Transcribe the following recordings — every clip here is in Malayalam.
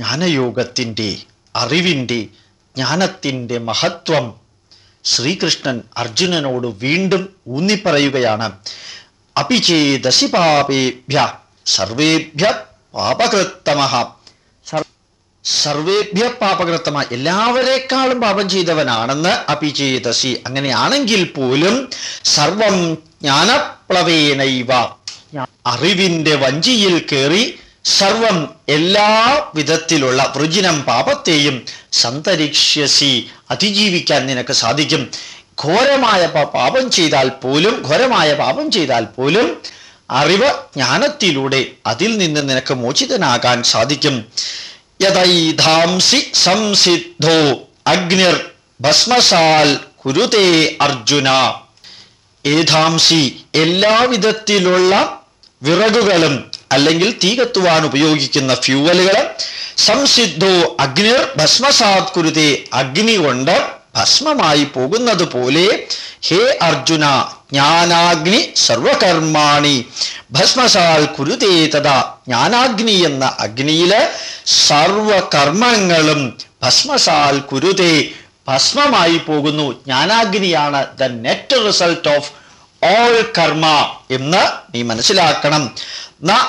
ജ്ഞാനയോഗത്തിന്റെ അറിവിന്റെ ജ്ഞാനത്തിന്റെ മഹത്വം ശ്രീകൃഷ്ണൻ അർജുനനോട് വീണ്ടും ഊന്നിപ്പറയുകയാണ്. അപിചേദശി പാപേഭ്യ സർവേഭ്യ പാപകൃത്തമ സർവേഭ്യ പാപകൃത്തമ എല്ലാവരെക്കാളും പാപം ചെയ്തവനാണെന്ന് അപിചേതസി അങ്ങനെയാണെങ്കിൽ പോലും സർവം ജ്ഞാനപ്ലവേനൈവ. അറിവിന്റെ വഞ്ചിയിൽ കയറി സർവം എല്ലാ വിധത്തിലുള്ള വൃജിനം പാപത്തെയും സന്തരിക്ഷ്യസി അതിജീവിക്കാൻ നിനക്ക് സാധിക്കും. ഘോരമായ പാപം ചെയ്താൽ പോലും ഘോരമായ പാപം ചെയ്താൽ പോലും അറിവ് ജ്ഞാനത്തിലൂടെ അതിൽ നിന്ന് നിനക്ക് മോചിതനാകാൻ സാധിക്കും. യഥൈധാംസി സംസിദ്ധോ അഗ്നിർ ഭസ്മസാൽ കുരുതേ അർജുന. ഏധാംസി എല്ലാവിധത്തിലുള്ള വിറകുകളും അല്ലെങ്കിൽ തീ കത്തുവാൻ ഉപയോഗിക്കുന്ന ഫ്യൂവലുകൾ സംസിദ്ധോ അഗ്നിർ ഭസ്മസാത് കുരുതി അഗ്നി കൊണ്ട് ഭസ്മമായി പോകുന്നത് പോലെ ഹേ അർജുന ജ്ഞാനാഗ്നി സർവകർമാണി ഭസ്മസാൽ കുരുതേ തഥാ ജ്ഞാനാഗ്നി എന്ന അഗ്നിയിൽ സർവകർമ്മങ്ങളും ഭസ്മസാൽ കുരുതേ ഭസ്മമായി പോകുന്നു. ജ്ഞാനാഗ്നിയാണ് the net result of all karma എന്ന് നീ മനസ്സിലാക്കണം.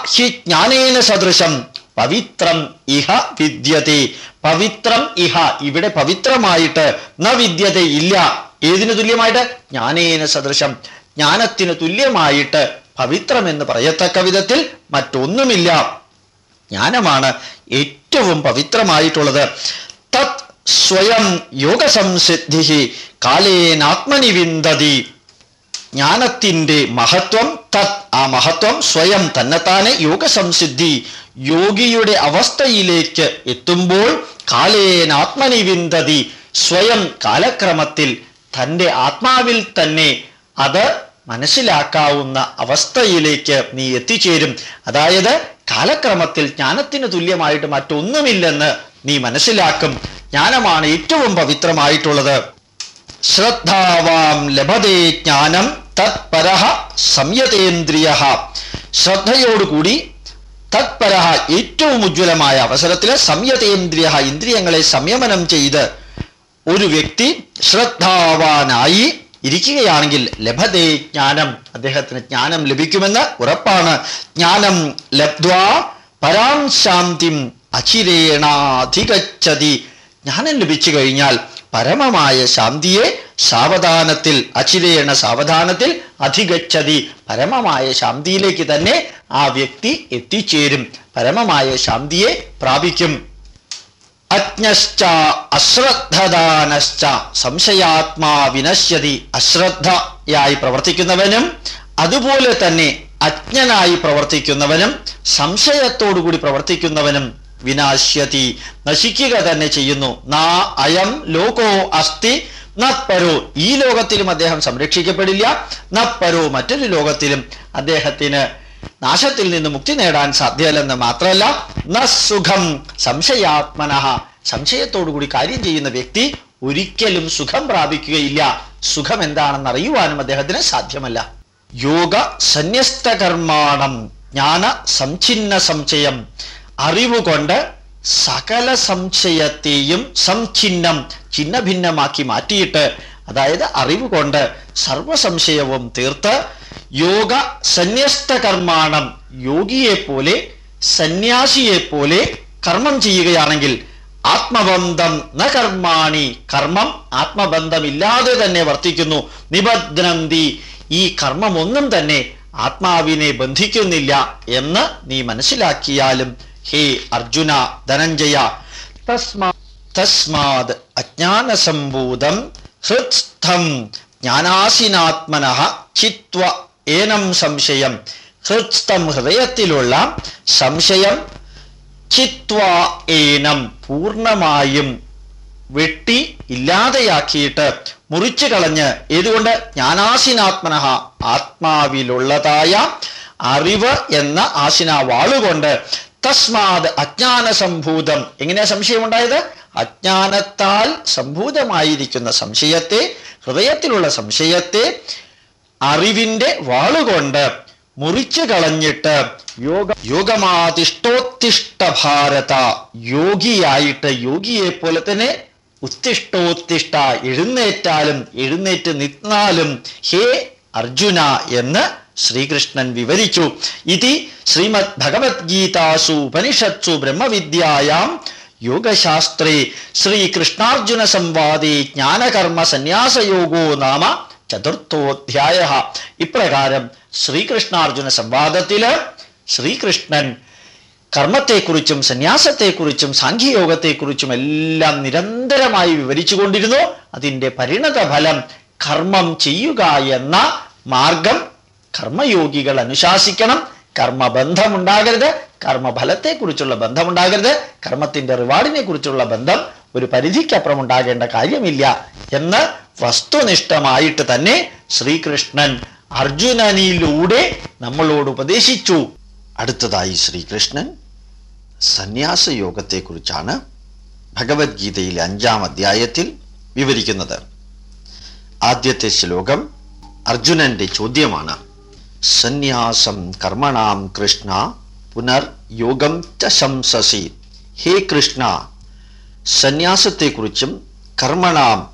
ഹി ജ്ഞാനേന സദൃശം. പവിത്രം ഇഹ വിദ്യത്തെ. പവിത്രം ഇഹ ഇവിടെ പവിത്രമായിട്ട് ന വിദ്യത ഇല്ല. ഏതിനു തുല്യമായിട്ട്? ജ്ഞാനേന സദൃശം. ജ്ഞാനത്തിന് തുല്യമായിട്ട് പവിത്രം എന്ന് പറയത്തക്ക വിധത്തിൽ മറ്റൊന്നുമില്ല. ജ്ഞാനമാണ് ഏറ്റവും പവിത്രമായിട്ടുള്ളത്. തത് സ്വയം യോഗസംസിദ്ധി കാലേനാത്മനി വിന്ദതി ജ്ഞാനത്തിന്റെ മഹത്വം തത് ആ മഹത്വം സ്വയം തന്നെത്താനെ യോഗസംസിദ്ധി. യോഗിയുടെ അവസ്ഥയിലേക്ക് എത്തുമ്പോൾ കാലേനാത്മനിവിന്തതി സ്വയം കാലക്രമത്തിൽ തന്റെ ആത്മാവിൽ തന്നെ അത് മനസ്സിലാക്കാവുന്ന അവസ്ഥയിലേക്ക് നീ എത്തിച്ചേരും. അതായത് കാലക്രമത്തിൽ ജ്ഞാനത്തിന് തുല്യമായിട്ട് മറ്റൊന്നുമില്ലെന്ന് നീ മനസ്സിലാക്കും. ജ്ഞാനമാണ് ഏറ്റവും പവിത്രമായിട്ടുള്ളത്. ശ്രദ്ധാവാം ലഭതേ ജ്ഞാനം തത്പരഃ സംയതേന്ദ്രിയ. ശ്രദ്ധയോടുകൂടി തത്പരഃ ഏറ്റവും ഉജ്ജ്വലമായ അവസരത്തിൽ സംയതേന്ദ്രിയ ഇന്ദ്രിയങ്ങളെ സംയമനം ചെയ്ത് ഒരു വ്യക്തി ശ്രദ്ധാവാനായി ഇരിക്കുകയാണെങ്കിൽ ലഭതേ ജ്ഞാനം അദ്ദേഹത്തിന് ജ്ഞാനം ലഭിക്കുമെന്ന് ഉറപ്പാണ്. ജ്ഞാനം ലബ്ധ്വാ പരാം ശാന്തിം അചിരേണാധികച്ചതി ജ്ഞാനം ലഭിച്ചു കഴിഞ്ഞാൽ പരമമായ ശാന്തിയെ സാവധാനത്തിൽ അചിരേണ സാവധാനത്തിൽ അധികച്ചതി പരമമായ ശാന്തിയിലേക്ക് തന്നെ ആ വ്യക്തി എത്തിച്ചേരും. പരമമായ ശാന്തിയെ പ്രാപിക്കും. അജ്ഞശ്ച അശ്രദ്ധദാനശ്ച. സംശയാത്മാ വിനശ്യതി. അശ്രദ്ധയായി പ്രവർത്തിക്കുന്നവനും അതുപോലെ തന്നെ അജ്ഞനായി പ്രവർത്തിക്കുന്നവനും സംശയത്തോടുകൂടി പ്രവർത്തിക്കുന്നവനും വിനാശ്യതി. നശിക്കുക തന്നെ ചെയ്യുന്നു. നാ അയം ലോകോ അസ്തി. നപ്പരോ. ഈ ലോകത്തിലും അദ്ദേഹം സംരക്ഷിക്കപ്പെടില്ല. നപ്പരോ മറ്റൊരു ലോകത്തിലും അദ്ദേഹത്തിന് നാശത്തിൽ നിന്ന് മുക്തി നേടാൻ സാധ്യമല്ലെന്ന് മാത്രമല്ല നസുഖം സുഖം സംശയാത്മനഃ സംശയത്തോടുകൂടി കാര്യം ചെയ്യുന്ന വ്യക്തി ഒരിക്കലും സുഖം പ്രാപിക്കുകയില്ല. സുഖം എന്താണെന്ന് അറിയുവാനും അദ്ദേഹത്തിന് സാധ്യമല്ല. യോഗ സന്യസ്തകർമാണം ജ്ഞാന സംഛിന്ന സംശയം അറിവുകൊണ്ട് സകല സംശയത്തെയും സംഛിന്നം ചിന്ന ഭിന്നമാക്കി മാറ്റിയിട്ട് അതായത് അറിവ് കൊണ്ട് സർവസംശയവും തീർത്ത് യോഗ സന്യസ്ത കർമാണം യോഗിയെ പോലെ സന്യാസിയെ പോലെ കർമ്മം ചെയ്യുകയാണെങ്കിൽ ആത്മബന്ധം ന കർമാണി കർമ്മം ആത്മബന്ധമില്ലാതെ തന്നെ വർത്തിക്കുന്നു. നിബദ്ധ്നന്തി ഈ കർമ്മമൊന്നും തന്നെ ആത്മാവിനെ ബന്ധിക്കുന്നില്ല എന്ന് നീ മനസ്സിലാക്കിയാലും ഹേ അർജുന ധനഞ്ജയ. തസ്മാ തസ്മാത് അജ്ഞാനസംഭൂതം ഹൃത്സ്ഥം ജ്ഞാനാസിനാത്മന ചിത്വ ഏനം സംശയം. ഹൃത്സ്ഥം ഹൃദയത്തിലുള്ള സംശയം ചിത്വ ഏനം പൂർണമായും വെട്ടി ഇല്ലാതെയാക്കിയിട്ട് മുറിച്ചു കളഞ്ഞ് ഏതുകൊണ്ട്? ജ്ഞാനാസിനാത്മന ആത്മാവിലുള്ളതായ അറിവ് എന്ന ആശിന വാളുകൊണ്ട് തസ്മാത് അജ്ഞാന സംഭൂതം എങ്ങനെയാ സംശയം ഉണ്ടായത് അജ്ഞാനത്താൽ സംഭൂതമായിരിക്കുന്ന സംശയത്തെ ഹൃദയത്തിലുള്ള സംശയത്തെ അറിവിന്റെ വാളുകൊണ്ട് മുറിച്ചു കളഞ്ഞിട്ട് യോഗ യോഗമാതിഷ്ടോത്തിഷ്ട ഭാരത യോഗിയായിട്ട് യോഗിയെ പോലെ തന്നെ ഉത്തിഷ്ടോത്തിഷ്ട എഴുന്നേറ്റാലും എഴുന്നേറ്റ് നിന്നാലും ഹേ അർജുന എന്ന് ശ്രീകൃഷ്ണൻ വിവരിച്ചു. ഇതി ശ്രീമദ് ഭഗവത്ഗീതാസു ഉപനിഷത്സു ബ്രഹ്മവിദ്യായാം യോഗശാസ്ത്രേ ശ്രീകൃഷ്ണാർജുന സംവാദേ ജ്ഞാനകർമ്മ സന്യാസയോഗോ നാമ ചതുർത്ഥോധ്യായ. ഇപ്രകാരം ശ്രീകൃഷ്ണാർജുന സംവാദത്തിൽ ശ്രീകൃഷ്ണൻ കർമ്മത്തെക്കുറിച്ചും സന്യാസത്തെക്കുറിച്ചും സാഖ്യയോഗത്തെക്കുറിച്ചും എല്ലാം നിരന്തരമായി വിവരിച്ചു കൊണ്ടിരുന്നു അതിന്റെ പരിണതഫലം കർമ്മം ചെയ്യുക എന്ന മാർഗം കർമ്മയോഗികൾ അനുശാസിക്കണം. കർമ്മബന്ധമുണ്ടാകരുത്. കർമ്മഫലത്തെക്കുറിച്ചുള്ള ബന്ധമുണ്ടാകരുത്. കർമ്മത്തിന്റെ റിവാർഡിനെ കുറിച്ചുള്ള ബന്ധം ഒരു പരിധിക്കപ്പുറം ഉണ്ടാകേണ്ട കാര്യമില്ല എന്ന് വസ്തുനിഷ്ഠമായിട്ട് തന്നെ ശ്രീകൃഷ്ണൻ അർജുനനിലൂടെ നമ്മളോട് ഉപദേശിച്ചു. അടുത്തതായി ശ്രീകൃഷ്ണൻ സന്യാസ യോഗത്തെക്കുറിച്ചാണ് ഭഗവത്ഗീതയിലെ അഞ്ചാം അധ്യായത്തിൽ വിവരിക്കുന്നത്. ആദ്യത്തെ ശ്ലോകം അർജുനന്റെ ചോദ്യമാണ്. സന്യാസം കർമ്മണാം കൃഷ്ണ പുനർ യോഗം ച ശംസസി. ഹേ കൃഷ്ണ സന്യാസത്തെക്കുറിച്ചും കർമ്മണാം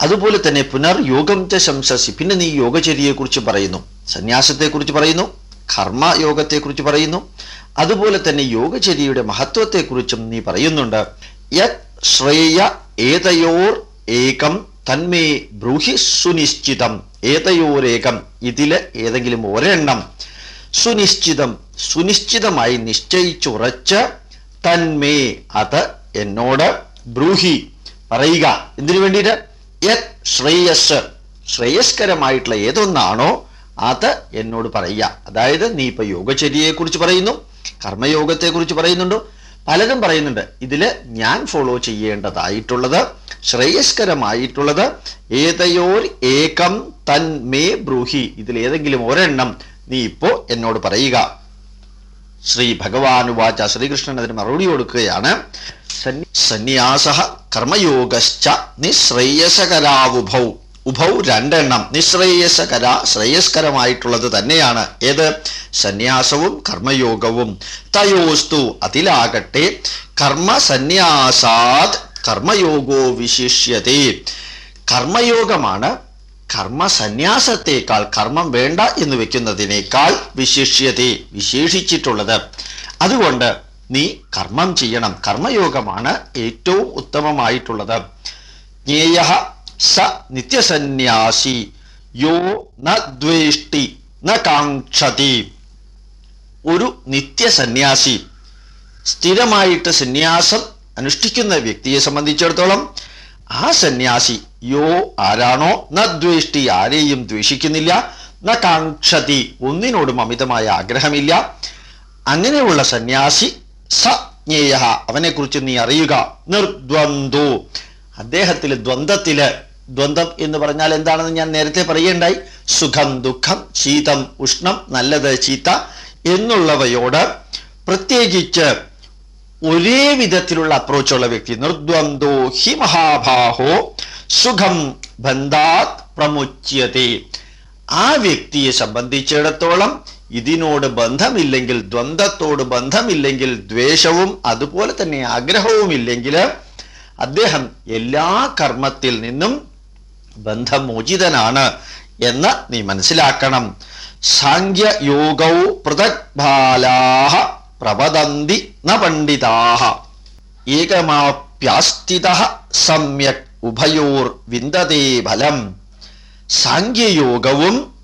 അതുപോലെ തന്നെ പുനർ യോഗം ച ശംസസി. പിന്നെ നീ യോഗചര്യയെക്കുറിച്ച് പറയുന്നു. സന്യാസത്തെക്കുറിച്ച് പറയുന്നു കർമ്മയോഗത്തെക്കുറിച്ച് പറയുന്നു അതുപോലെ തന്നെ യോഗചര്യയുടെ മഹത്വത്തെക്കുറിച്ചും നീ പറയുന്നുണ്ട്. യത് ശ്രേയ ഏതയോർ ഏകം തന്മേ ബ്രൂഹി സുനിശ്ചിതം ഏതയോരേകം. ഇതിൽ ഏതെങ്കിലും ഒരെണ്ണം. സുനിശ്ചിതം. സുനിശ്ചിതമായി നിശ്ചയിച്ചുറച്ച് തന്മേ അത് എന്നോട് ബ്രൂഹി പറയുക. എന്തിനു വേണ്ടിയിട്ട്? യത് ശ്രേയസ്. ശ്രേയസ്കരമായിട്ടുള്ള ഏതൊന്നാണോ അത് എന്നോട് പറയുക. അതായത് നീ ഇപ്പൊ യോഗചര്യയെ കുറിച്ച് പറയുന്നു കർമ്മയോഗത്തെ കുറിച്ച് പറയുന്നുണ്ടോ പലരും പറയുന്നുണ്ട് ഇതിൽ ഞാൻ ഫോളോ ചെയ്യേണ്ടതായിട്ടുള്ളത് ശ്രേയസ്കരമായിട്ടുള്ളത് ഏതയോർ ഏകം തൻ മേ ബ്രൂഹി ഇതിൽ ഏതെങ്കിലും ഒരെണ്ണം നീ ഇപ്പോ എന്നോട് പറയുക. ശ്രീ ഭഗവാൻ വാച ശ്രീകൃഷ്ണൻ അതിന് മറുപടി കൊടുക്കുകയാണ് സന്യാസ കർമ്മയോഗശ്ച നിശ്രേയസകരാവുഭൗ. ഉഭൗ രണ്ടെണ്ണം നിശ്രേയസകര ശ്രേയസ്കരമായിട്ടുള്ളത് തന്നെയാണ്. ഏത്? സന്യാസവും കർമ്മയോഗവും. തയോസ്തു അതിലാകട്ടെ കർമ്മസന്യാസാത് കർമ്മയോഗോ വിശിഷ്യതേ. കർമ്മയോഗമാണ് കർമ്മ സന്യാസത്തേക്കാൾ കർമ്മം വേണ്ട എന്ന് വെക്കുന്നതിനേക്കാൾ വിശിഷ്യതേ വിശേഷിച്ചിട്ടുള്ളത്. അതുകൊണ്ട് നീ കർമ്മം ചെയ്യണം. കർമ്മയോഗമാണ് ഏറ്റവും ഉത്തമമായിട്ടുള്ളത്. ജ്ഞേയ സ നിത്യസന്യാസി യോ ന ദ്വേഷ്ടി ന കാക്ഷതി ഒരു നിത്യസന്യാസി. സ്ഥിരമായിട്ട് സന്യാസം അനുഷ്ഠിക്കുന്ന വ്യക്തിയെ സംബന്ധിച്ചിടത്തോളം ആ സന്യാസി യോ ആരാണോ നദ്വേഷ്ടി ദ്വേഷ്ടി ആരെയും ദ്വേഷിക്കുന്നില്ല ന കാക്ഷതി ഒന്നിനോടും അമിതമായ ആഗ്രഹമില്ല. അങ്ങനെയുള്ള സന്യാസി സ ജ്ഞേയ അവനെക്കുറിച്ച് നീ അറിയുക. നിർദ്വന്ദു. അദ്ദേഹത്തിൽ ദ്വന്ദ്വത്തിൽ ദ്വന്ദ്വം എന്ന് പറഞ്ഞാൽ എന്താണെന്ന് ഞാൻ നേരത്തെ പറയേണ്ടായി സുഖം ദുഃഖം ശീതം ഉഷ്ണം നല്ലത് ചീത്ത എന്നുള്ളവയോട് പ്രത്യേകിച്ച് ഒരേ വിധത്തിലുള്ള അപ്രോച്ചുള്ള വ്യക്തി നിർദ്വന്ദ്വോ ഹി മഹാഭാഹോ സുഖം ബന്ധാത് പ്രമുച്യത്തെ ആ വ്യക്തിയെ സംബന്ധിച്ചിടത്തോളം ഇതിനോട് ബന്ധമില്ലെങ്കിൽ ദ്വന്ദ്വത്തോട് ബന്ധമില്ലെങ്കിൽ ദ്വേഷവും അതുപോലെ തന്നെ ആഗ്രഹവും ഇല്ലെങ്കിൽ അദ്ദേഹം എല്ലാ കർമ്മത്തിൽ നിന്നും ബന്ധമോചിതനാണ് എന്ന് നീ മനസ്സിലാക്കണം. സാഖ്യയോഗൗ പൃഥക്ബാലാഹ പ്രവദന്തി ന പണ്ഡിതാഹ. ഏകമാപ്യാസ്ഥിത സമ്യക് ഉഭയോർ വിന്ദതേ ഫലം. സാഖ്യയോഗവും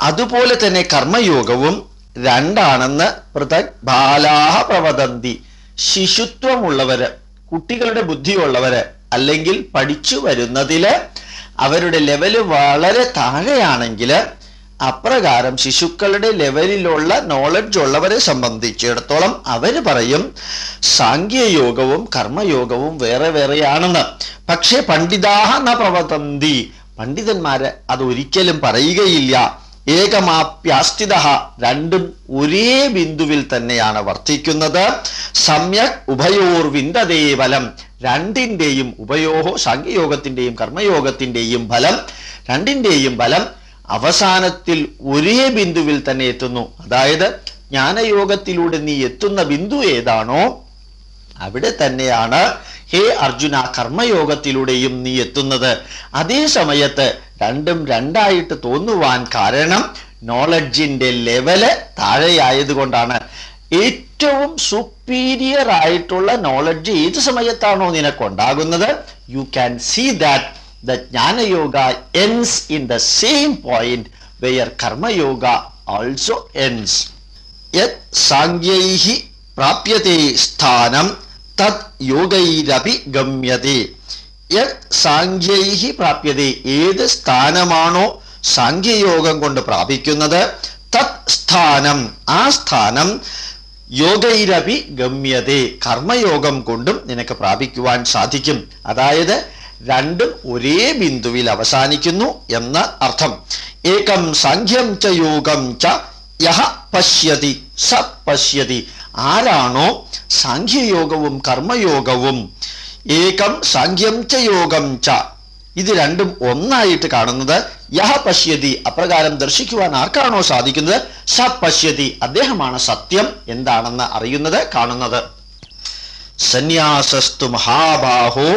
അതുപോലെ തന്നെ കർമ്മയോഗവും രണ്ടാണെന്ന് പൃഥക് ബാലാഹ പ്രവദന്തി. ശിശുത്വമുള്ളവര് കുട്ടികളുടെ ബുദ്ധിയുള്ളവര് അല്ലെങ്കിൽ പഠിച്ചു വരുന്നതിൽ അവരുടെ ലെവൽ വളരെ താഴെയാണെങ്കിൽ അപ്രകാരം ശിശുക്കളുടെ ലെവലിലുള്ള നോളജ് ഉള്ളവരെ സംബന്ധിച്ചിടത്തോളം അവർ പറയും സാങ്കേയോഗവും കർമ്മയോഗവും വേറെ വേറെയാണെന്ന്. പക്ഷേ പണ്ഡിതാഹ ന പണ്ഡിതന്മാര് അത് ഒരിക്കലും പറയുകയില്ല. ഏകമാപ്യാസ്ഥിത രണ്ടും ഒരേ ബിന്ദുവിൽ തന്നെയാണ് വർത്തിക്കുന്നത്. സമ്യക് ഉഭയോർ വിന്ദതേ ഫലം. രണ്ടിന്റെയും ഉഭയോഹോ സാഖ്യയോഗത്തിന്റെയും കർമ്മയോഗത്തിന്റെയും ഫലം. രണ്ടിന്റെയും ഫലം അവസാനത്തിൽ ഒരേ ബിന്ദുവിൽ തന്നെ എത്തുന്നു. അതായത് ജ്ഞാനയോഗത്തിലൂടെ നീ എത്തുന്ന ബിന്ദു ഏതാണോ അവിടെ തന്നെയാണ് ഹേ അർജുന കർമ്മയോഗത്തിലൂടെയും നീ എത്തുന്നത്. അതേ സമയത്ത് രണ്ടും രണ്ടായിട്ട് തോന്നുവാൻ കാരണം നോളജിന്റെ ലെവൽ താഴെയായതുകൊണ്ടാണ്. ഏറ്റവും സുപ്പീരിയർ ആയിട്ടുള്ള നോളജ് ഏത് സമയത്താണോ നിനക്കുണ്ടാകുന്നത്? You can see that the jnana yoga ends in the same point where karma yoga also ends യത് സാങ്ക്യൈഹി പ്രാപ്യത്തെ സ്ഥാനം. തത് യോഗൈരപി ഗമ്യതേ. യത് സാങ്ക്യൈഹി പ്രാപ്യത്തെ ഏത് സ്ഥാനമാണോ സാഖ്യയോഗം കൊണ്ട് പ്രാപിക്കുന്നത്? തത് സ്ഥാനം. ആ സ്ഥാനം യോഗൈരപി ഗമ്യതേ. കർമ്മയോഗം കൊണ്ടും നിനക്ക് പ്രാപിക്കുവാൻ സാധിക്കും. അതായത് രണ്ടും ഒരേ ബിന്ദുവിൽ അവസാനിക്കുന്നു എന്ന അർത്ഥം. ഏകം സാഖ്യം ച യോഗം ച യഹ പശ്യതി സ പശ്യതി. ആരാണോ സാഖ്യയോഗവും കർമ്മയോഗവും ഏകം സാഖ്യം ച യോഗം ച. ഇത് രണ്ടും ഒന്നായിട്ട് കാണുന്നത് യഹ പശ്യതി. അപ്രകാരം ദർശിക്കുവാൻ ആർക്കാണോ സാധിക്കുന്നത്? സ പശ്യതി. അദ്ദേഹമാണ് സത്യം എന്താണെന്ന് അറിയുന്നത് കാണുന്നത്. സന്യാസസ്തു മഹാബാഹോ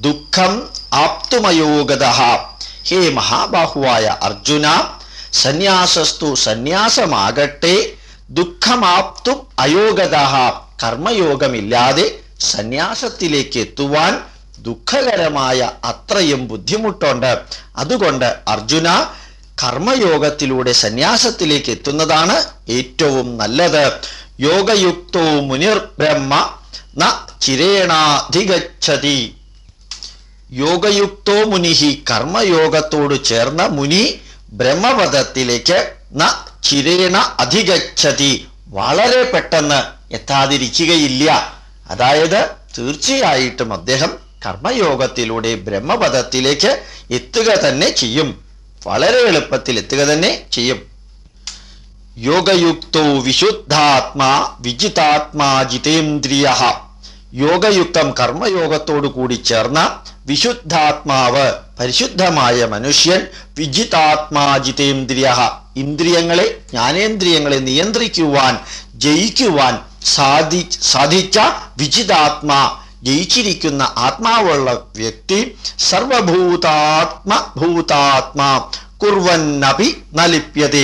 ദുഃഖം ആപ്തുമയോഗത ഹേ മഹാബാഹുവായ അർജുന സന്യാസസ്തു സന്യാസമാകട്ടെ ദുഃഖമാപ്തും അയോഗത കർമ്മയോഗമില്ലാതെ സന്യാസത്തിലേക്ക് എത്തുവാൻ ദുഃഖകരമായ അത്രയും ബുദ്ധിമുട്ടുണ്ട്. അതുകൊണ്ട് അർജുന കർമ്മയോഗത്തിലൂടെ സന്യാസത്തിലേക്ക് എത്തുന്നതാണ് ഏറ്റവും നല്ലത്. യോഗയുക്തോ മുനിർ ബ്രഹ്മ ന ചിരേണാധിഗതി യോഗയുക്തോ മുനിഹി കർമ്മയോഗത്തോട് ചേർന്ന മുനി ബ്രഹ്മപദത്തിലേക്ക് ന ചിരേണ അധികച്ചതി വളരെ പെട്ടെന്ന് എത്താതിരിക്കുകയില്ല. അതായത് തീർച്ചയായിട്ടും അദ്ദേഹം കർമ്മയോഗത്തിലൂടെ ബ്രഹ്മപദത്തിലേക്ക് എത്തുക തന്നെ ചെയ്യും. വളരെ എളുപ്പത്തിൽ എത്തുക തന്നെ ചെയ്യും. യോഗയുക്തോ വിശുദ്ധാത്മാ വിജിതാത്മാ ജിതേന്ദ്രിയ. യോഗയുക്തം കർമ്മയോഗത്തോടു കൂടി ചേർന്ന വിശുദ്ധാത്മാവ് പരിശുദ്ധമായ മനുഷ്യൻ വിജിതാത്മാ ജിതേന്ദ്രിയ ഇന്ദ്രിയങ്ങളെ ജ്ഞാനേന്ദ്രിയങ്ങളെ നിയന്ത്രിക്കുവാൻ ജയിക്കുവാൻ സാധി സാധിച്ച വിജിതാത്മാ ജയിച്ചിരിക്കുന്ന ആത്മാവുള്ള വ്യക്തി സർവഭൂതാത്മ ഭൂതാത്മാ കുർവന്നപി നലിപ്യത.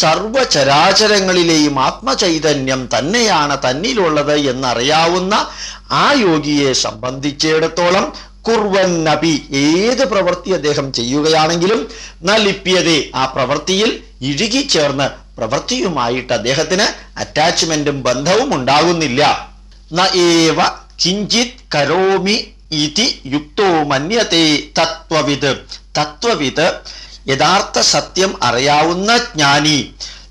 സർവചരാചരങ്ങളിലെയും ആത്മചൈതന്യം തന്നെയാണ് തന്നിലുള്ളത് എന്നറിയാവുന്ന ആ യോഗിയെ സംബന്ധിച്ചിടത്തോളം കുർവന്നപി ഏത് പ്രവൃത്തി അദ്ദേഹം ചെയ്യുകയാണെങ്കിലും നലിപ്യതെ ആ പ്രവൃത്തിയിൽ ഇഴുകിച്ചേർന്ന് പ്രവൃത്തിയുമായിട്ട് അദ്ദേഹത്തിന് അറ്റാച്ച്മെന്റും ബന്ധവും ഉണ്ടാകുന്നില്ല. ന ഏവ കിഞ്ചിത് കരോമി ഇതി യുക്തോ മന്യത്തെ തത്വവിത് തത്വവിത് യഥാർത്ഥ സത്യം അറിയാവുന്ന ജ്ഞാനി.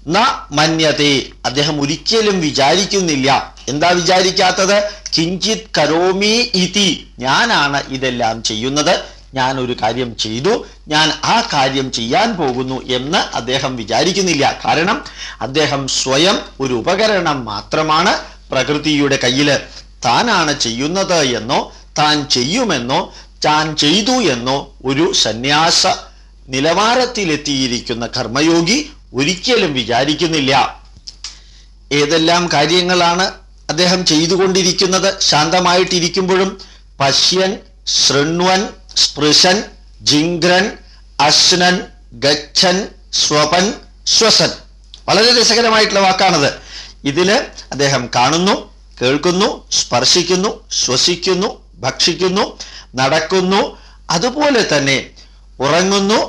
ന മന്യത്തെ അദ്ദേഹം ഒരിക്കലും വിചാരിക്കുന്നില്ല. എന്താ വിചാരിക്കാത്തത്? കിഞ്ചിത് കരോമി ഇതി. ഞാനാണ് ഇതെല്ലാം ചെയ്യുന്നത്. ഞാൻ ഒരു കാര്യം ചെയ്തു. ഞാൻ ആ കാര്യം ചെയ്യാൻ പോകുന്നു എന്ന് അദ്ദേഹം വിചാരിക്കുന്നില്ല. കാരണം അദ്ദേഹം സ്വയം ഒരു ഉപകരണം മാത്രമാണ് പ്രകൃതിയുടെ കയ്യിൽ. താനാണ് ചെയ്യുന്നത് എന്നോ താൻ ചെയ്യുമെന്നോ താൻ ചെയ്തു എന്നോ ഒരു സന്യാസ നിലവാരത്തിലെത്തിയിരിക്കുന്ന കർമ്മയോഗി ഒരിക്കലും വിചാരിക്കുന്നില്ല. ഏതെല്ലാം കാര്യങ്ങളാണ് അദ്ദേഹം ചെയ്തുകൊണ്ടിരിക്കുന്നത് ശാന്തമായിട്ടിരിക്കുമ്പോഴും പശ്യൻ ശൃണ്വൻ സ്പൃശൻ ജിങ്ക്രൻ അശ്നൻ ഗച്ഛൻ സ്വപൻ ശ്വസൻ. വളരെ രസകരമായിട്ടുള്ള വാക്കാണത്. ഇതിൽ അദ്ദേഹം കാണുന്നു കേൾക്കുന്നു സ്പർശിക്കുന്നു ശ്വസിക്കുന്നു ഭക്ഷിക്കുന്നു നടക്കുന്നു അതുപോലെ തന്നെ ഉറങ്ങുന്നു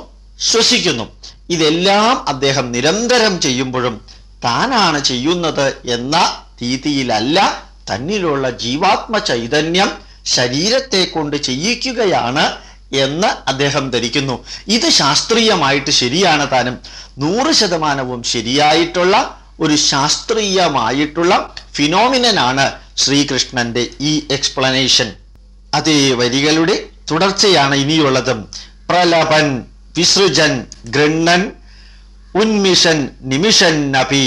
ശ്വസിക്കുന്നു. ഇതെല്ലാം അദ്ദേഹം നിരന്തരം ചെയ്യുമ്പോഴും താനാണ് ചെയ്യുന്നത് എന്ന രീതിയിലല്ല തന്നിലുള്ള ജീവാത്മ ചൈതന്യം ശരീരത്തെ കൊണ്ട് ചെയ്യിക്കുകയാണ് എന്ന് അദ്ദേഹം ധരിക്കുന്നു. ഇത് ശാസ്ത്രീയമായിട്ട് ശരിയാണ് താനും. നൂറ് ശതമാനവും ശരിയായിട്ടുള്ള ഒരു ശാസ്ത്രീയമായിട്ടുള്ള ഫിനോമിനനാണ് ശ്രീകൃഷ്ണന്റെ ഈ എക്സ്പ്ലനേഷൻ. അതേ വരികളുടെ തുടർച്ചയാണ് ഇനിയുള്ളതും. പ്രലപൻ വിസൃജൻ ഗൃണ്ണൻ ഉന്മിഷൻ നിമിഷൻ നബി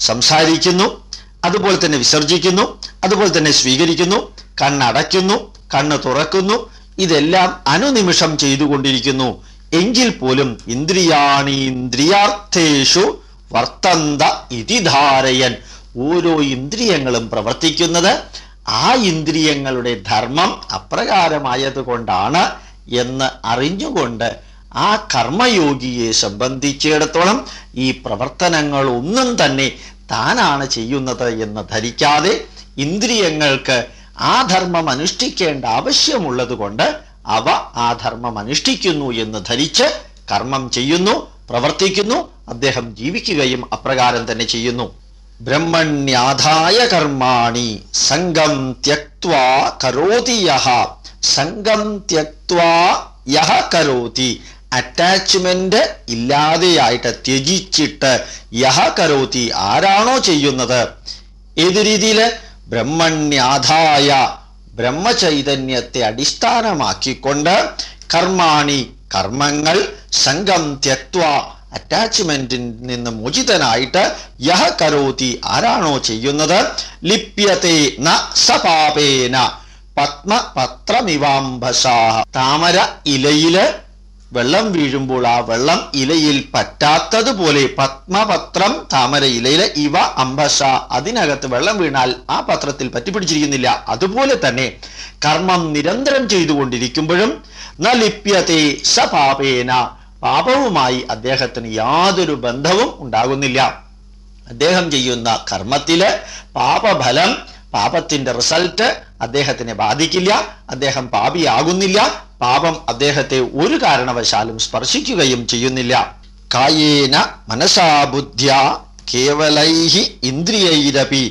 സംസാരിക്കുന്നു. അതുപോലെ തന്നെ വിസർജിക്കുന്നു അതുപോലെ തന്നെ സ്വീകരിക്കുന്നു കണ്ണടയ്ക്കുന്നു കണ്ണ് തുറക്കുന്നു ഇതെല്ലാം അനുനിമിഷം ചെയ്തുകൊണ്ടിരിക്കുന്നു. എങ്കിൽ പോലും ഇന്ദ്രിയാണീന്ദ്രിയാർത്ഥേഷു വർത്തന്ത ഇതിധാരയൻ ഓരോ ഇന്ദ്രിയങ്ങളും പ്രവർത്തിക്കുന്നത് ആ ഇന്ദ്രിയങ്ങളുടെ ധർമ്മം അപ്രകാരമായതുകൊണ്ടാണ് എന്ന് അറിഞ്ഞുകൊണ്ട് ആ കർമ്മയോഗിയെ സംബന്ധിച്ചിടത്തോളം ഈ പ്രവർത്തനങ്ങൾ ഒന്നും തന്നെ താനാണ് ചെയ്യുന്നത് എന്ന് ധരിക്കാതെ ഇന്ദ്രിയങ്ങൾക്ക് ആ ധർമ്മം അനുഷ്ഠിക്കേണ്ട ആവശ്യമുള്ളത് കൊണ്ട് അവ ആ ധർമ്മം അനുഷ്ഠിക്കുന്നു എന്ന് ധരിച്ച് കർമ്മം ചെയ്യുന്നു പ്രവർത്തിക്കുന്നു അദ്ദേഹം ജീവിക്കുകയും അപ്രകാരം തന്നെ ചെയ്യുന്നു. ബ്രഹ്മണ്യാധായ കർമാണി സംഘം ത്യക്വാ കരോതി യഹ. സംഘം ത്യക്വാ യഹ കരോതി. അറ്റാച്ച്മെന്റ് ഇല്ലാതെയായിട്ട് ത്യജിച്ചിട്ട് യഹ കരോതി ആരാണോ ചെയ്യുന്നത്? ഏത് രീതിയിൽ ബ്രഹ്മണ്യാധായ ബ്രഹ്മചൈതന്യത്തെ അടിസ്ഥാനമാക്കിക്കൊണ്ട് കർമാണി കർമ്മങ്ങൾ സംഘം ത്യക്വ അറ്റാച്ച്മെന്റിൽ നിന്ന് മോചിതനായിട്ട് യഹ കരോതി ആരാണോ ചെയ്യുന്നത്? ലിപ്യത്തെ ന സപാപേന പത്മ പത്രമിവാംബസാഹ താമര ഇലയിൽ വെള്ളം വീഴുമ്പോൾ ആ വെള്ളം ഇലയിൽ പറ്റാത്തതുപോലെ പത്മപത്രം താമര ഇലയിൽ ഇവ അംബഷ അതിനകത്ത് വെള്ളം വീണാൽ ആ പത്രത്തിൽ പറ്റിപ്പിടിച്ചിരിക്കുന്നില്ല അതുപോലെ തന്നെ കർമ്മം നിരന്തരം ചെയ്തുകൊണ്ടിരിക്കുമ്പോഴും ന ലിപ്യത്തെ സ പാപവുമായി അദ്ദേഹത്തിന് യാതൊരു ബന്ധവും ഉണ്ടാകുന്നില്ല. അദ്ദേഹം ചെയ്യുന്ന കർമ്മത്തിൽ പാപഫലം പാപത്തിന്റെ റിസൾട്ട് അദ്ദേഹത്തിനെ ബാധിക്കില്ല. അദ്ദേഹം പാപിയാകുന്നില്ല. പാപം അദ്ദേഹത്തെ ഒരു കാരണവശാലും സ്പർശിക്കുകയും ചെയ്യുന്നില്ല. കായേന മനസാ ബുദ്ധ്യ കേവലൈഹി ഇന്ദ്രിയൈരപി.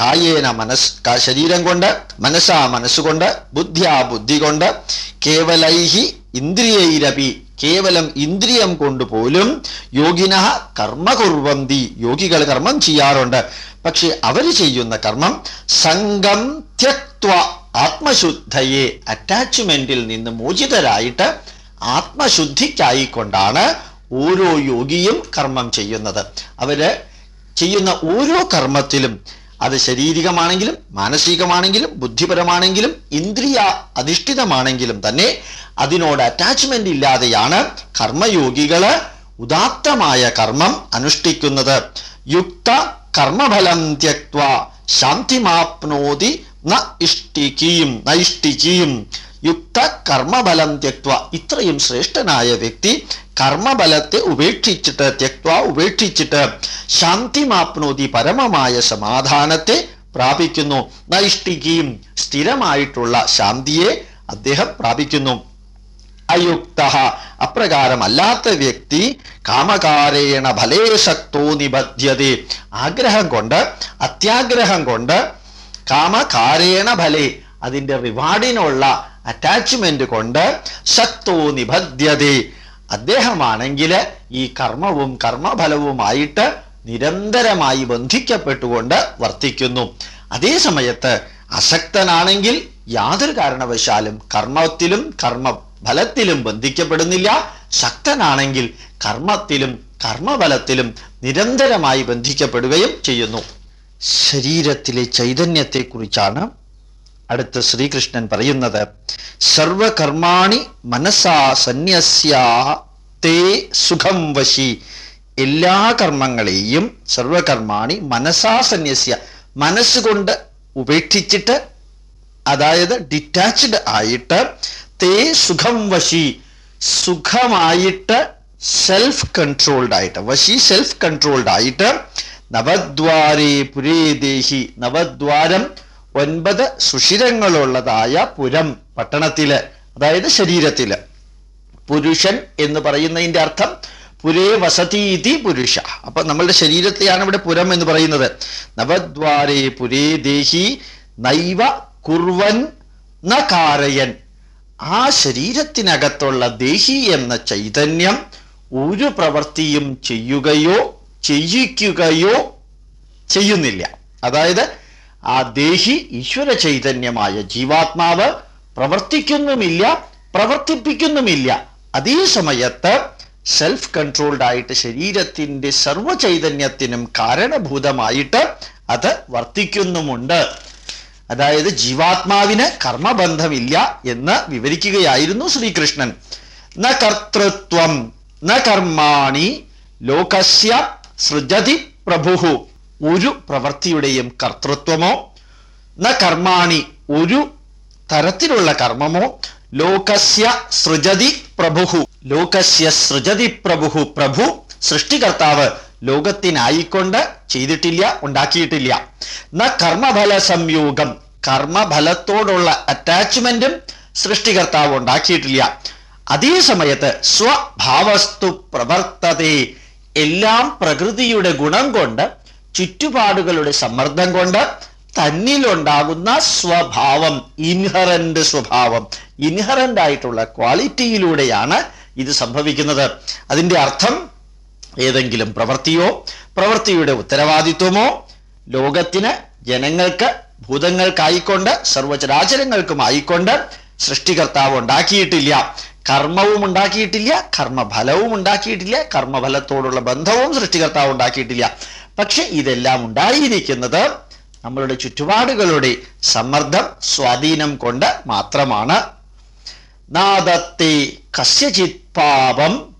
കായേന മനസ് ശരീരം കൊണ്ട് മനസ്സാ മനസ്സുകൊണ്ട് ബുദ്ധ്യാ ബുദ്ധി കൊണ്ട് കേവലൈഹി ഇന്ദ്രിയൈരപി. കേവലം ഇന്ദ്രിയം കൊണ്ടുപോലും യോഗിന കർമ്മ കുർവന്തി. യോഗികൾ കർമ്മം ചെയ്യാറുണ്ട്. പക്ഷെ അവർ ചെയ്യുന്ന കർമ്മം സംഘം ത്യക്വ ആത്മശുദ്ധയെ അറ്റാച്ച്മെന്റിൽ നിന്ന് മോചിതരായിട്ട് ആത്മശുദ്ധിക്കായിക്കൊണ്ടാണ് ഓരോ യോഗിയും കർമ്മം ചെയ്യുന്നത്. അവർ ചെയ്യുന്ന ഓരോ കർമ്മത്തിലും അത് ശാരീരികമാണെങ്കിലും മാനസികമാണെങ്കിലും ബുദ്ധിപരമാണെങ്കിലും ഇന്ദ്രിയ അധിഷ്ഠിതമാണെങ്കിലും തന്നെ അതിനോട് അറ്റാച്ച്മെന്റ് ഇല്ലാതെയാണ് കർമ്മയോഗികൾ ഉദാത്തമായ കർമ്മം അനുഷ്ഠിക്കുന്നത്. യുക്ത കർമ്മഫലം ത്യക്വ ശാന്തിമാപ്നോതി ന ഇഷ്ടിക്കീം നൈഷ്ടിക്കീം യുക്ത കർമ്മബലം തെക്വ ഇത്രയും ശ്രേഷ്ഠനായ വ്യക്തി കർമ്മബലത്തെ ഉപേക്ഷിച്ചിട്ട് തെക്വ ഉപേക്ഷിച്ചിട്ട് ശാന്തിമാപ്നോതി പരമമായ സമാധാനത്തെ പ്രാപിക്കുന്നു. നൈഷ്ടികയും സ്ഥിരമായിട്ടുള്ള ശാന്തിയെ അദ്ദേഹം പ്രാപിക്കുന്നു. അയുക്ത. അപ്രകാരമല്ലാത്ത വ്യക്തി കാമകാരേണ ഫലേശക്തോ നിബദ്ധ്യതേ ആഗ്രഹം കൊണ്ട് അത്യാഗ്രഹം കൊണ്ട് കാമകാരേണ ഫലേ. അതിന്റെ റിവാർഡിനുള്ള അറ്റാച്ച്മെന്റ് കൊണ്ട് ശക്തോ നിബദ്ധ്യതേ അദ്ദേഹമാണെങ്കിൽ ഈ കർമ്മവും കർമ്മഫലവുമായിട്ട് നിരന്തരമായി ബന്ധിക്കപ്പെട്ടുകൊണ്ട് വർത്തിക്കുന്നു. അതേ സമയത്ത് അശക്തനാണെങ്കിൽ യാതൊരു കാരണവശാലും കർമ്മത്തിലും കർമ്മഫലത്തിലും ബന്ധിക്കപ്പെടുന്നില്ല. ശക്തനാണെങ്കിൽ കർമ്മത്തിലും കർമ്മഫലത്തിലും നിരന്തരമായി ബന്ധിക്കപ്പെടുകയും ചെയ്യുന്നു. ശരീരത്തിലെ ചൈതന്യത്തെക്കുറിച്ചാണ് അടുത്ത് ശ്രീകൃഷ്ണൻ പറയുന്നത്. സർവകർമാണി മനസ്സാ സന്യസ്യാ തേ സുഖം വശി. എല്ലാ കർമ്മങ്ങളെയും സർവകർമാണി മനസ്സാ സന്യസ്യ. മനസ്സുകൊണ്ട് ഉപേക്ഷിച്ചിട്ട് അതായത് ഡിറ്റാച്ച്ഡ് ആയിട്ട് തേ സുഖം വശി. സുഖമായിട്ട് സെൽഫ് കൺട്രോൾഡ് ആയിട്ട് വശി സെൽഫ് കൺട്രോൾഡ് ആയിട്ട് നവദ്വാരേ പുരേ ദേഹി നവദ്വാരം ഒൻപത് സുഷിരങ്ങളുള്ളതായ പുരം പട്ടണത്തിൽ അതായത് ശരീരത്തിൽ. പുരുഷൻ എന്ന് പറയുന്നതിന്റെ അർത്ഥം പുരേ വസതീതി പുരുഷ. അപ്പൊ നമ്മളുടെ ശരീരത്തെയാണ് ഇവിടെ പുരം എന്ന് പറയുന്നത്. നവദ്വാരേ പുരേ ദേഹി നൈവ കുർവൻ നാരയൻ ആ ശരീരത്തിനകത്തുള്ള ദേഹി എന്ന ചൈതന്യം ഒരു പ്രവൃത്തിയും ചെയ്യുകയോ ചെയ്യിക്കുകയോ ചെയ്യുന്നില്ല. അതായത് ആ ദേഹി ഈശ്വര ചൈതന്യമായ ജീവാത്മാവ് പ്രവർത്തിക്കുന്നുമില്ല പ്രവർത്തിപ്പിക്കുന്നുമില്ല. അതേ സമയത്ത് സെൽഫ് കൺട്രോൾഡ് ആയിട്ട് ശരീരത്തിന്റെ സർവ ചൈതന്യത്തിനും കാരണഭൂതമായിട്ട് അത് വർത്തിക്കുന്നുമുണ്ട്. അതായത് ജീവാത്മാവിന് കർമ്മബന്ധമില്ല എന്ന് വിവരിക്കുകയായിരുന്നു ശ്രീകൃഷ്ണൻ. ന കർത്തൃത്വം ന കർമാണി ലോകസ്യ സൃജതി പ്രഭുഹു. ഒരു പ്രവൃത്തിയുടെയും കർത്തൃത്വമോ. ന കർമാണി ഒരു തരത്തിലുള്ള കർമ്മമോ. ലോകസ്യ സൃജതി പ്രഭുഹു. ലോകസ്യ സൃജതി പ്രഭുഹു. പ്രഭു സൃഷ്ടികർത്താവ് ലോകത്തിനായിക്കൊണ്ട് ചെയ്തിട്ടില്ല ഉണ്ടാക്കിയിട്ടില്ല. ന കർമ്മഫല സംയോഗം. കർമ്മഫലത്തോടുള്ള അറ്റാച്ച്മെന്റും സൃഷ്ടികർത്താവ് ഉണ്ടാക്കിയിട്ടില്ല. അതേ സമയത്ത് സ്വഭാവസ്തു പ്രവർത്തതേ. എല്ലാം പ്രകൃതിയുടെ ഗുണം കൊണ്ട് ചുറ്റുപാടുകളുടെ സമ്മർദ്ദം കൊണ്ട് തന്നിലുണ്ടാകുന്ന സ്വഭാവം ഇൻഹറന്റ് സ്വഭാവം ഇൻഹറന്റ് ആയിട്ടുള്ള ക്വാളിറ്റിയിലൂടെയാണ് ഇത് സംഭവിക്കുന്നത്. അതിന്റെ അർത്ഥം ഏതെങ്കിലും പ്രവൃത്തിയോ പ്രവൃത്തിയുടെ ഉത്തരവാദിത്വമോ ലോകത്തിന് ജനങ്ങൾക്ക് ഭൂതങ്ങൾക്കായിക്കൊണ്ട് സർവചരാചരങ്ങൾക്കുമായിക്കൊണ്ട് സൃഷ്ടികർത്താവ് ഉണ്ടാക്കിയിട്ടില്ല. കർമ്മവും ഉണ്ടാക്കിയിട്ടില്ല കർമ്മഫലവും ഉണ്ടാക്കിയിട്ടില്ല കർമ്മഫലത്തോടുള്ള ബന്ധവും സൃഷ്ടികർത്താവ് ഉണ്ടാക്കിയിട്ടില്ല. പക്ഷെ ഇതെല്ലാം ഉണ്ടായിരിക്കുന്നത് നമ്മളുടെ ചുറ്റുപാടുകളുടെ സമ്മർദ്ദം സ്വാധീനം കൊണ്ട് മാത്രമാണ്. പാപം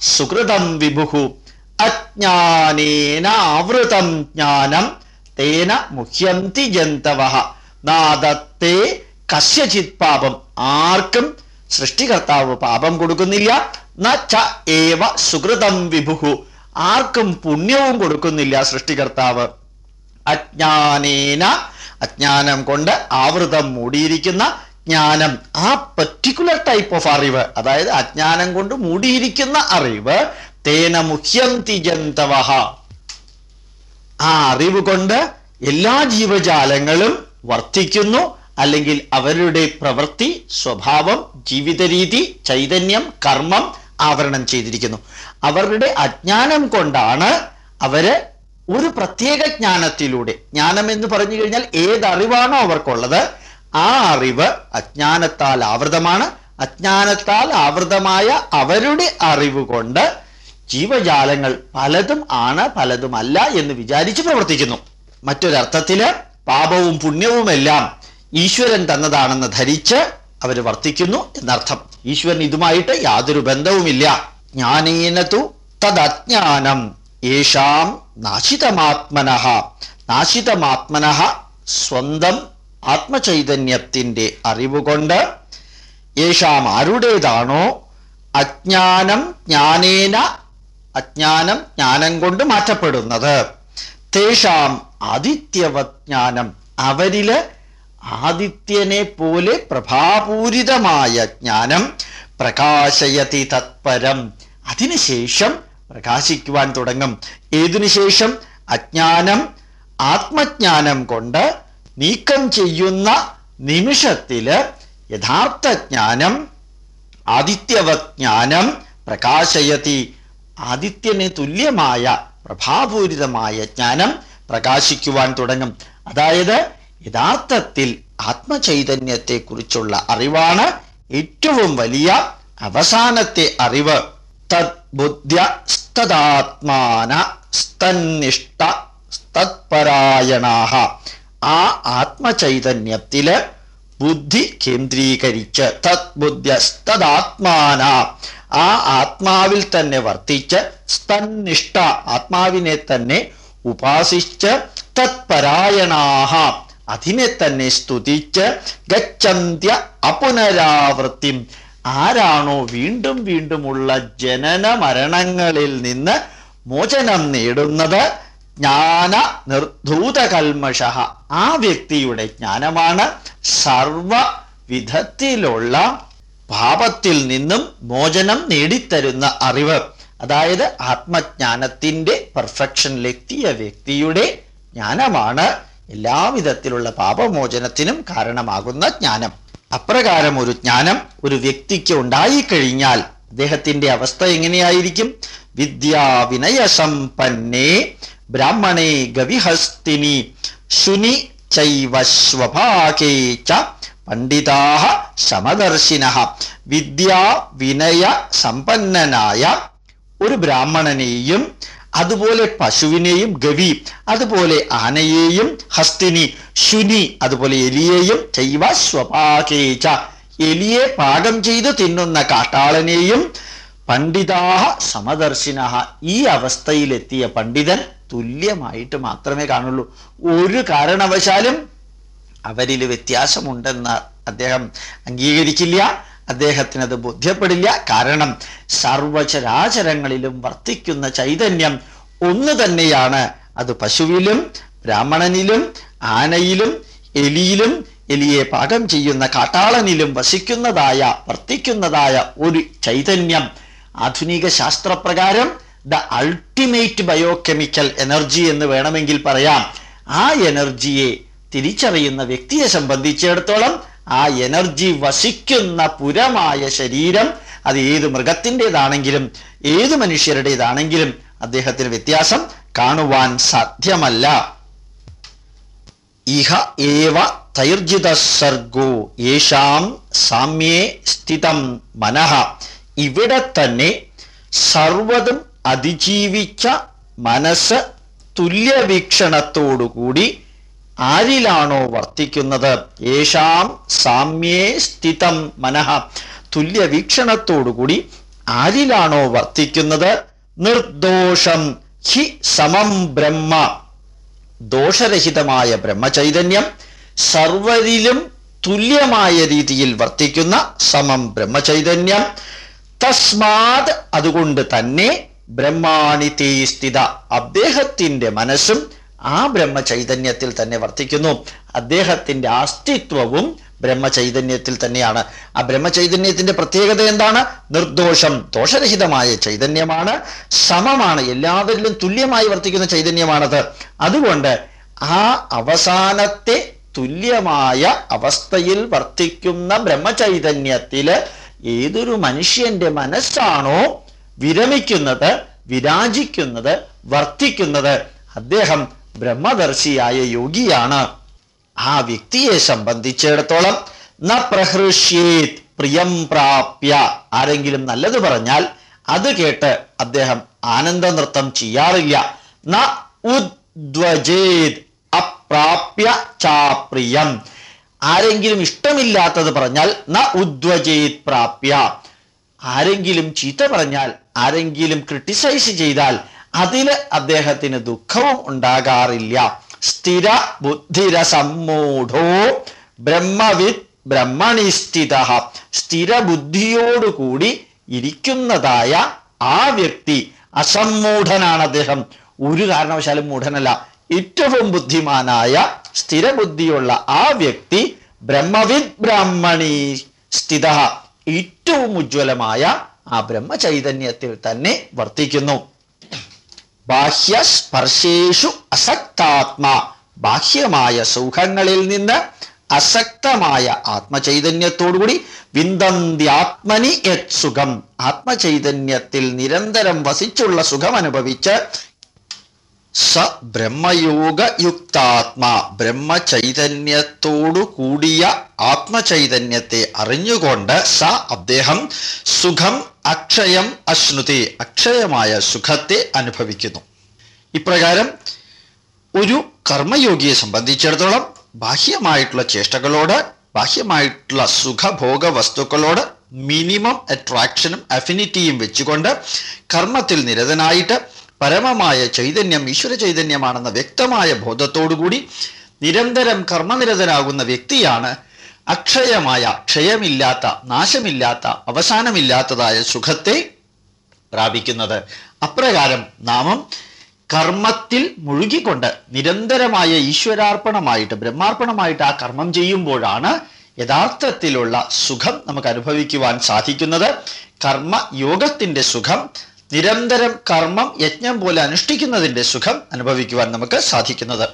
സുഹൃതം വിഭുഹു അജ്ഞാനേനാവൃതം ജ്ഞാനം തേന മുഹ്യന്തി ജന്തവ നാദത്തെ കസ്യചിത് പാപം ആർക്കും സൃഷ്ടികർത്താവ് പാപം കൊടുക്കുന്നില്ല. ന ച ഏവ സുഹൃതം വിഭുഹു. ആർക്കും പുണ്യവും കൊടുക്കുന്നില്ല സൃഷ്ടികർത്താവ്. അജ്ഞാനേന അജ്ഞാനം കൊണ്ട് ആവൃതം മൂടിയിരിക്കുന്ന ജ്ഞാനം. ആ പെർട്ടിക്കുലർ ടൈപ്പ് ഓഫ് അറിവ് അതായത് അജ്ഞാനം കൊണ്ട് മൂടിയിരിക്കുന്ന അറിവ് തേന മുഹ്യന്തി ജന്തവ ആ അറിവ് കൊണ്ട് എല്ലാ ജീവജാലങ്ങളും വർത്തിക്കുന്നു. അല്ലെങ്കിൽ അവരുടെ പ്രവൃത്തി സ്വഭാവം ജീവിത രീതി ചൈതന്യം കർമ്മം ആവരണം ചെയ്തിരിക്കുന്നു. അവരുടെ അജ്ഞാനം കൊണ്ടാണ് അവർ ഒരു പ്രത്യേക ജ്ഞാനത്തിലൂടെ ജ്ഞാനം എന്ന് പറഞ്ഞു കഴിഞ്ഞാൽ ഏതറിവാണോ അവർക്കുള്ളത് ആ അറിവ് അജ്ഞാനത്താൽ ആവൃതമാണ്. അജ്ഞാനത്താൽ ആവൃതമായ അവരുടെ അറിവ് കൊണ്ട് ജീവജാലങ്ങൾ പലതും ആണ് പലതുമല്ല എന്ന് വിചാരിച്ച് പ്രവർത്തിക്കുന്നു. മറ്റൊരർത്ഥത്തിൽ പാപവും പുണ്യവുമെല്ലാം ഈശ്വരൻ തന്നതാണെന്ന് ധരിച്ച് അവർ വർത്തിക്കുന്നു എന്നർത്ഥം. ഈശ്വരൻ ഇതുമായിട്ട് യാതൊരു ബന്ധവുമില്ല. ജ്ഞാനേനതു തദജ്ഞാനം യേഷാം നാശിതമാത്മന. നാശിതമാത്മന സ്വന്തം ആത്മചൈതന്യത്തിന്റെ അറിവുകൊണ്ട് യേഷാം ആരുടേതാണോ? അജ്ഞാനം ജ്ഞാനേന അജ്ഞാനം ജ്ഞാനം കൊണ്ട് മാറ്റപ്പെടുന്നത്. തേഷാം ആദിത്യവജ്ഞാനം അവരിൽ ആദിത്യനെ പോലെ പ്രഭാപൂരിതമായ ജ്ഞാനം പ്രകാശയതി തത്പരം. അതിനുശേഷം പ്രകാശിക്കുവാൻ തുടങ്ങും. ഏതിനു ശേഷം? അജ്ഞാനം ആത്മജ്ഞാനം കൊണ്ട് നീക്കം ചെയ്യുന്ന നിമിഷത്തിൽ യഥാർത്ഥ ജ്ഞാനം ആദിത്യവജ്ഞാനം പ്രകാശയതി. ആദിത്യന് തുല്യമായ പ്രഭാപൂരിതമായ ജ്ഞാനം പ്രകാശിക്കുവാൻ തുടങ്ങും. അതായത് യഥാർത്ഥത്തിൽ ആത്മചൈതന്യത്തെക്കുറിച്ചുള്ള അറിവാണ് ഏറ്റവും വലിയ അവസാനത്തെ അറിവ്. തദ്ബുദ്ധ്യ സ്തദാത്മാന സ്തന്നിഷ്ട സ്തത്പരായണാഹ. ആ ആത്മചൈതന്യത്തിൽ ബുദ്ധി കേന്ദ്രീകരിച്ച് തദ്ബുദ്ധ്യസ്തദാത്മാന ആ ആത്മാവിൽ തന്നെ വർത്തിച്ച് സ്തന്നിഷ്ഠ ആത്മാവിനെ തന്നെ ഉപാസിച്ച് തത്പരായണാഹ അതിനെ തന്നെ സ്തുതിച്ച് ഗച്ഛന്ത്യ അപുനരാവൃത്തി. ആരാണോ വീണ്ടും വീണ്ടുമുള്ള ജനന മരണങ്ങളിൽ നിന്ന് മോചനം നേടുന്നത് ജ്ഞാന നിർദ്ധൂത കൽമഷ ആ വ്യക്തിയുടെ ജ്ഞാനമാണ് സർവ വിധത്തിലുള്ള പാപത്തിൽ നിന്നും മോചനം നേടിത്തരുന്ന അറിവ്. അതായത് ആത്മജ്ഞാനത്തിന്റെ പെർഫെക്ഷനിലെത്തിയ വ്യക്തിയുടെ ജ്ഞാനമാണ് എല്ലാവിധത്തിലുള്ള പാപമോചനത്തിനും കാരണമാകുന്ന ജ്ഞാനം. അപ്രകാരം ഒരു ജ്ഞാനം ഒരു വ്യക്തിക്ക് ഉണ്ടായിക്കഴിഞ്ഞാൽ അദ്ദേഹത്തിന്റെ അവസ്ഥ എങ്ങനെയായിരിക്കും? വിദ്യാവിനയസമ്പന്നേ ബ്രാഹ്മണേ ഗവിഹസ്തിനി ശുനി ചൈവസ്വഭാഗേ ച പണ്ഡിതാഹ സമദർശിന വിദ്യാ വിനയ സമ്പന്നനായ ഒരു ബ്രാഹ്മണനെയും അതുപോലെ പശുവിനെയും ഗവി അതുപോലെ ആനയെയും ഹസ്തിനി ശുനി അതുപോലെ എലിയെയും ചൈവ സ്വപാകേച്ച എലിയെ പാകം ചെയ്ത് തിന്നുന്ന കാട്ടാളനെയും പണ്ഡിതാഹ സമദർശിന ഈ അവസ്ഥയിലെത്തിയ പണ്ഡിതൻ തുല്യമായിട്ട് മാത്രമേ കാണുള്ളൂ. ഒരു കാരണവശാലും അവരിൽ വ്യത്യാസമുണ്ടെന്ന് അദ്ദേഹം അംഗീകരിക്കില്ല അദ്ദേഹത്തിന് അത് ബോധ്യപ്പെടില്ല. കാരണം സർവചരാചരങ്ങളിലും വർത്തിക്കുന്ന ചൈതന്യം ഒന്ന് തന്നെയാണ്. അത് പശുവിലും ബ്രാഹ്മണനിലും ആനയിലും എലിയിലും എലിയെ പാകം ചെയ്യുന്ന കാട്ടാളനിലും വസിക്കുന്നതായ വർത്തിക്കുന്നതായ ഒരു ചൈതന്യം. ആധുനിക ശാസ്ത്രപ്രകാരം ദ അൾട്ടിമേറ്റ് ബയോകെമിക്കൽ എനർജി എന്ന് വേണമെങ്കിൽ പറയാം. ആ എനർജിയെ തിരിച്ചറിയുന്ന വ്യക്തിയെ സംബന്ധിച്ചിടത്തോളം ആ എനർജി വസിക്കുന്ന പുരമായ ശരീരം അത് ഏത് മൃഗത്തിന്റെതാണെങ്കിലും ഏത് മനുഷ്യരുടേതാണെങ്കിലും അദ്ദേഹത്തിന് വ്യത്യാസം കാണുവാൻ സാധ്യമല്ല. ഇഹ ഏവ തൈർജിത സർഗോ യേശാം സാമ്യേ സ്ഥിതം മനഃ. ഇവിടെ തന്നെ സർവതും അതിജീവിച്ച മനസ്സ് തുല്യവീക്ഷണത്തോടുകൂടി ആരിലാണോ വർത്തിക്കുന്നത്? ഏഷാം സാമ്യേ സ്ഥിതം മനഃ. തുല്യവീക്ഷണത്തോടുകൂടി ആരിലാണോ വർത്തിക്കുന്നത്? നിർദോഷം. ഹി സമം ബ്രഹ്മ. ദോഷരഹിതമായ ബ്രഹ്മചൈതന്യം സർവരിലും തുല്യമായ രീതിയിൽ വർത്തിക്കുന്ന സമം ബ്രഹ്മചൈതന്യം. തസ്മാത് അതുകൊണ്ട് തന്നെ ബ്രഹ്മാണി തേ സ്ഥിത. അദ്ദേഹത്തിന്റെ മനസ്സും ആ ബ്രഹ്മചൈതന്യത്തിൽ തന്നെ വർത്തിക്കുന്നു. അദ്ദേഹത്തിന്റെ അസ്തിത്വവും ബ്രഹ്മചൈതന്യത്തിൽ തന്നെയാണ്. ആ ബ്രഹ്മചൈതന്യത്തിന്റെ പ്രത്യേകത എന്താണ്? നിർദോഷം ദോഷരഹിതമായ ചൈതന്യമാണ്. സമമാണ് എല്ലാവരിലും തുല്യമായി വർത്തിക്കുന്ന ചൈതന്യമാണത്. അതുകൊണ്ട് ആ അവസാനത്തെ തുല്യമായ അവസ്ഥയിൽ വർത്തിക്കുന്ന ബ്രഹ്മചൈതന്യത്തിൽ ഏതൊരു മനുഷ്യന്റെ മനസ്സാണോ വിരമിക്കുന്നത് വിരാജിക്കുന്നത് വർത്തിക്കുന്നത്. അദ്ദേഹം ബ്രഹ്മദർശിയായ യോഗിയാണ്. ആ വ്യക്തിയെ സംബന്ധിച്ചിടത്തോളം ന പ്രഹൃഷ്യേത് പ്രിയം പ്രാപ്യ ആരെങ്കിലും നല്ലത് പറഞ്ഞാൽ അത് കേട്ട് അദ്ദേഹം ആനന്ദ നൃത്തം ചെയ്യാറില്ല. ന ഉദ്വജേത് അപ്രാപ്യ ചാപ്രിയം ആരെങ്കിലും ഇഷ്ടമില്ലാത്തത് പറഞ്ഞാൽ ന ഉദ്വജേത് പ്രാപ്യ ആരെങ്കിലും ചീത്ത പറഞ്ഞാൽ ആരെങ്കിലും ക്രിട്ടിസൈസ് ചെയ്താൽ അതിൽ അദ്ദേഹത്തിന് ദുഃഖവും ഉണ്ടാകാറില്ല. സ്ഥിര ബുദ്ധിരസമ്മൂഢോ ബ്രഹ്മവിത് ബ്രഹ്മണിസ്ഥിത സ്ഥിരബുദ്ധിയോടുകൂടി ഇരിക്കുന്നതായ ആ വ്യക്തി അസമ്മൂഢനാണ് അദ്ദേഹം. ഒരു കാരണവശാലും മൂഢനല്ല. ഏറ്റവും ബുദ്ധിമാനായ സ്ഥിര ബുദ്ധിയുള്ള ആ വ്യക്തി ബ്രഹ്മവിത് ബ്രാഹ്മണി സ്ഥിത ഏറ്റവും ഉജ്ജ്വലമായ ആ ബ്രഹ്മചൈതന്യത്തിൽ തന്നെ വർത്തിക്കുന്നു. ബാഹ്യസ്പർശേഷു അസക്താത്മ. ബാഹ്യമായ സുഖങ്ങളിൽ നിന്ന് അസക്തമായ ആത്മചൈതന്യത്തോടുകൂടി വിന്ദന്ത്യാത്മനി യത് സുഖം ആത്മചൈതന്യത്തിൽ നിരന്തരം വസിച്ചുള്ള സുഖം അനുഭവിച്ച് സ ബ്രഹ്മയോഗയുക്താത്മാ ബ്രഹ്മചൈതന്യത്തോടു കൂടിയ ആത്മചൈതന്യത്തെ അറിഞ്ഞുകൊണ്ട് സ അദ്ദേഹം സുഖം അക്ഷയം അശ്നുതി അക്ഷയമായ സുഖത്തെ അനുഭവിക്കുന്നു. ഇപ്രകാരം ഒരു കർമ്മയോഗിയെ സംബന്ധിച്ചിടത്തോളം ബാഹ്യമായിട്ടുള്ള ചേഷ്ടകളോട് ബാഹ്യമായിട്ടുള്ള സുഖഭോഗ വസ്തുക്കളോട് മിനിമം അട്രാക്ഷനും അഫിനിറ്റിയും വെച്ചുകൊണ്ട് കർമ്മത്തിൽ നിരതനായിട്ട് പരമമായ ചൈതന്യം ഈശ്വര ചൈതന്യമാണെന്ന വ്യക്തമായ ബോധത്തോടുകൂടി നിരന്തരം കർമ്മനിരതനാകുന്ന വ്യക്തിയാണ് അക്ഷയമായ ക്ഷയമില്ലാത്ത നാശമില്ലാത്ത അവസാനമില്ലാത്തതായ സുഖത്തെ പ്രാപിക്കുന്നത്. അപ്രകാരം നാമം കർമ്മത്തിൽ മുഴുകിക്കൊണ്ട് നിരന്തരമായ ഈശ്വരാർപ്പണമായിട്ട് ബ്രഹ്മാർപ്പണമായിട്ട് ആ കർമ്മം ചെയ്യുമ്പോഴാണ് യഥാർത്ഥത്തിലുള്ള സുഖം നമുക്ക് അനുഭവിക്കുവാൻ സാധിക്കുന്നത്. കർമ്മയോഗത്തിന്റെ സുഖം നിരന്തരം കർമ്മം യജ്ഞം പോലെ അനുഷ്ഠിക്കുന്നതിന്റെ സുഖം അനുഭവിക്കുവാൻ നമുക്ക് സാധിക്കുന്നത്.